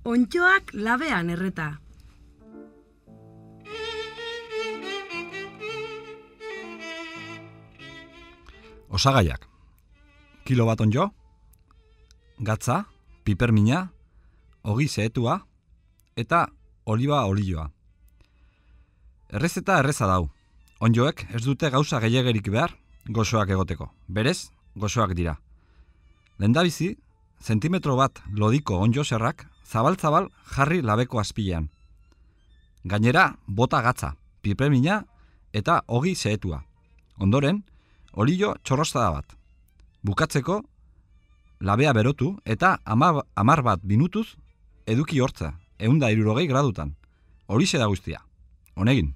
Ontxoak labean erreta. Osagaiak. Kilo bat onjo, gatza, pipermina, ogi zehetua eta oliba olioa. Errezeta erreza dau. Onjoek ez dute gauza gehiagerik behar gozoak egoteko. Berez, gozoak dira. Lendabizi, zentimetro bat lodiko onjo zerrak zabal-zabal jarri labeko azpilean. Gainera, bota gatza, pipermina eta ogi zehetua. Ondoren, olio txorrostada bat. Bukatzeko, labea berotu eta ama, amar bat minutuz eduki hortza, eunda irurogei gradutan. Horixe da guztia. Honegin.